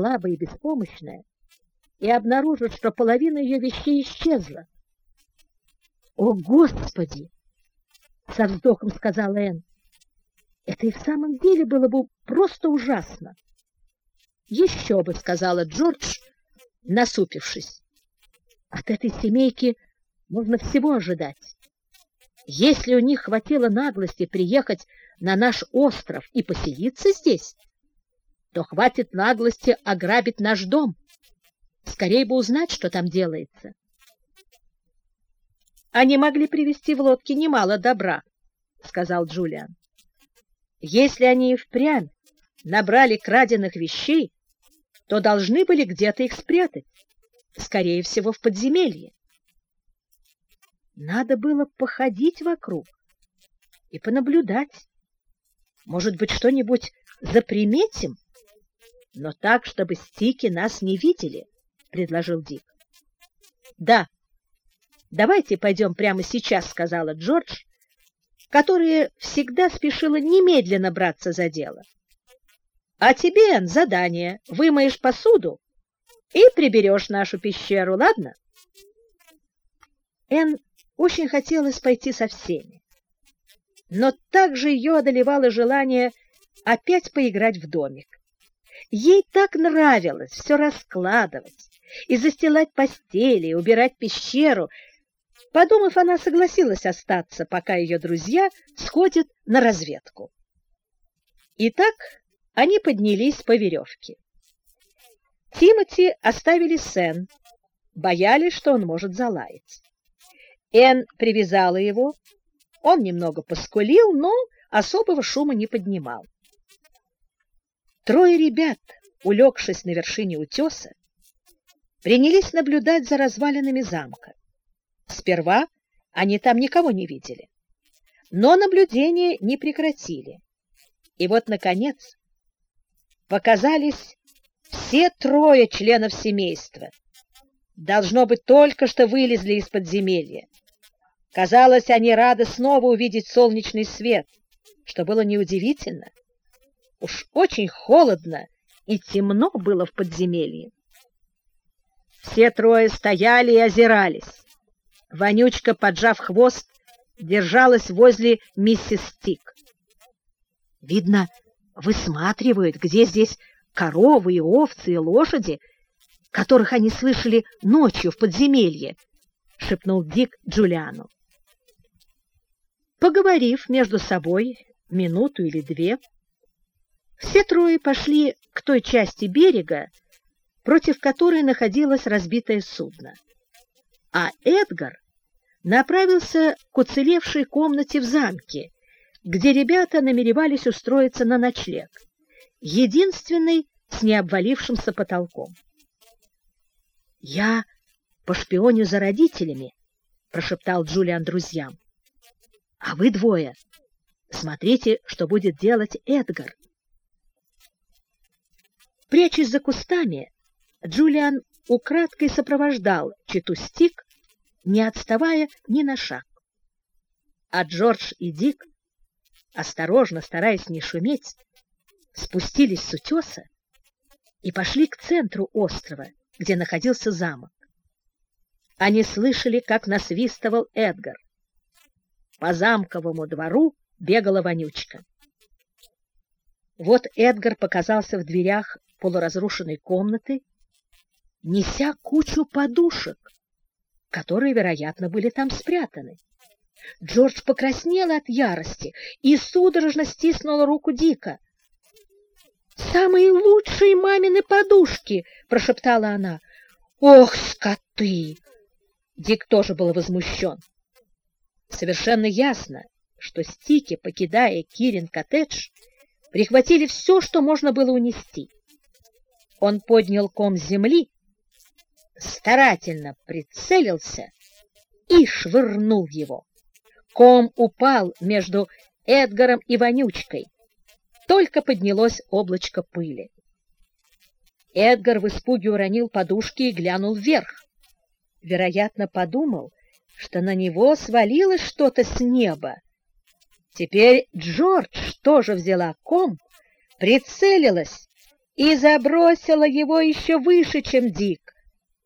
слабая и беспомощная, и обнаружит, что половина ее вещей исчезла. «О, Господи!» — со вздохом сказала Энн. «Это и в самом деле было бы просто ужасно!» «Еще бы!» — сказала Джордж, насупившись. «От этой семейки можно всего ожидать. Если у них хватило наглости приехать на наш остров и поселиться здесь, то хватит наглости ограбить наш дом. Скорее бы узнать, что там делается. Они могли привезти в лодке немало добра, сказал Джулиан. Если они и впрямь набрали краденных вещей, то должны были где-то их спрятать, скорее всего, в подземелье. Надо было походить вокруг и понаблюдать. Может быть, что-нибудь заприметим, но так, чтобы стики нас не видели, — предложил Дик. — Да, «Давайте пойдем прямо сейчас», — сказала Джордж, которая всегда спешила немедленно браться за дело. «А тебе, Энн, задание. Вымоешь посуду и приберешь нашу пещеру, ладно?» Энн очень хотелось пойти со всеми, но также ее одолевало желание опять поиграть в домик. Ей так нравилось все раскладывать и застилать постели, и убирать пещеру — Подумав, она согласилась остаться, пока ее друзья сходят на разведку. Итак, они поднялись по веревке. Тимоти оставили Сен, боялись, что он может залаять. Эн привязала его, он немного поскулил, но особого шума не поднимал. Трое ребят, улегшись на вершине утеса, принялись наблюдать за развалинами замка. Сперва они там никого не видели, но наблюдения не прекратили. И вот, наконец, показались все трое членов семейства. Должно быть, только что вылезли из подземелья. Казалось, они рады снова увидеть солнечный свет, что было неудивительно. Уж очень холодно и темно было в подземелье. Все трое стояли и озирались. Вонючка, поджав хвост, держалась возле миссис Стик. Видно, высматривают, где здесь коровы и овцы и лошади, которых они слышали ночью в подземелье, — шепнул Дик Джулиану. Поговорив между собой минуту или две, все трое пошли к той части берега, против которой находилось разбитое судно. А Эдгар направился к уцелевшей комнате в замке, где ребята намеревались устроиться на ночлег, единственный с необвалившимся потолком. «Я пошпионю за родителями», — прошептал Джулиан друзьям. «А вы двое смотрите, что будет делать Эдгар». Прячась за кустами, Джулиан украдкой сопровождал читу Стик не отставая ни на шаг. А Джордж и Дик, осторожно стараясь не шуметь, спустились с утеса и пошли к центру острова, где находился замок. Они слышали, как насвистывал Эдгар. По замковому двору бегала вонючка. Вот Эдгар показался в дверях полуразрушенной комнаты, неся кучу подушек, которые, вероятно, были там спрятаны. Джордж покраснел от ярости и судорожно стиснул руку Дика. «Самые лучшие мамины подушки!» — прошептала она. «Ох, скоты!» Дик тоже был возмущен. Совершенно ясно, что Стики, покидая Кирин-коттедж, прихватили все, что можно было унести. Он поднял ком земли старательно прицелился и швырнул его. Ком упал между Эдгаром и Вонючкой. Только поднялось облачко пыли. Эдгар в испуге уронил подушки и глянул вверх. Вероятно, подумал, что на него свалилось что-то с неба. Теперь Джордж тоже взяла ком, прицелилась и забросила его еще выше, чем Дик.